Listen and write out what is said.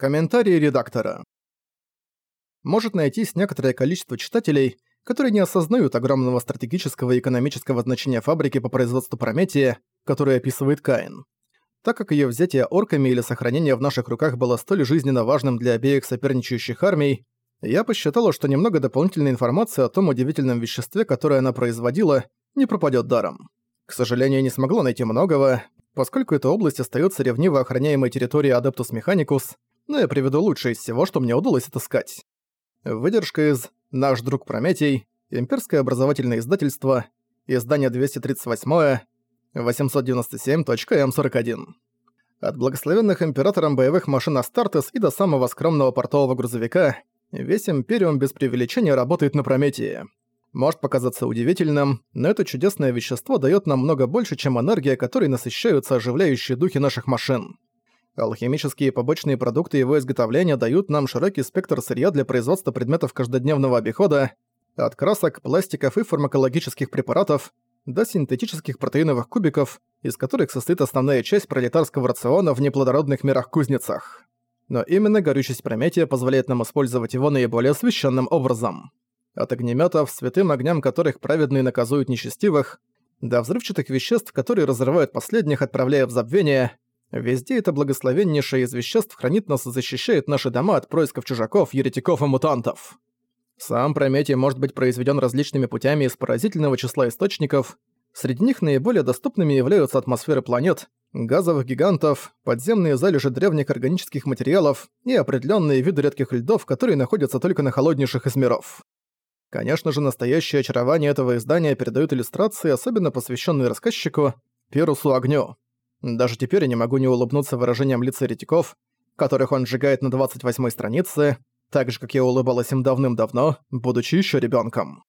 Комментарии редактора. Может найтись некоторое количество читателей, которые не осознают огромного стратегического и экономического значения фабрики по производству Прометия, которую описывает Каин. Так как ее взятие орками или сохранение в наших руках было столь жизненно важным для обеих соперничающих армий, я посчитала, что немного дополнительной информации о том удивительном веществе, которое она производила, не пропадет даром. К сожалению, не смогла найти многого, поскольку эта область остается ревниво охраняемой территорией Adeptus Mechanicus, но я приведу лучшее из всего, что мне удалось отыскать. Выдержка из «Наш друг Прометей», Имперское образовательное издательство, издание 238 897.М41. От благословенных императором боевых машин Астартес и до самого скромного портового грузовика весь Империум без преувеличения работает на Прометии. Может показаться удивительным, но это чудесное вещество дает нам много больше, чем энергия, которой насыщаются оживляющие духи наших машин. Алхимические побочные продукты его изготовления дают нам широкий спектр сырья для производства предметов каждодневного обихода, от красок, пластиков и фармакологических препаратов до синтетических протеиновых кубиков, из которых состоит основная часть пролетарского рациона в неплодородных мирах-кузницах. Но именно горючесть Прометия позволяет нам использовать его наиболее священным образом. От огнеметов, святым огням которых праведные наказуют нечестивых, до взрывчатых веществ, которые разрывают последних, отправляя в забвение, Везде это благословеннейшее из веществ хранит нас и защищает наши дома от происков чужаков, еретиков и мутантов. Сам Прометий может быть произведен различными путями из поразительного числа источников. Среди них наиболее доступными являются атмосферы планет, газовых гигантов, подземные залежи древних органических материалов и определенные виды редких льдов, которые находятся только на холоднейших из миров. Конечно же, настоящее очарование этого издания передают иллюстрации, особенно посвященные рассказчику Перусу Огню. Даже теперь я не могу не улыбнуться выражением лица ретиков, которых он сжигает на 28-й странице, так же, как я улыбалась им давным-давно, будучи еще ребенком.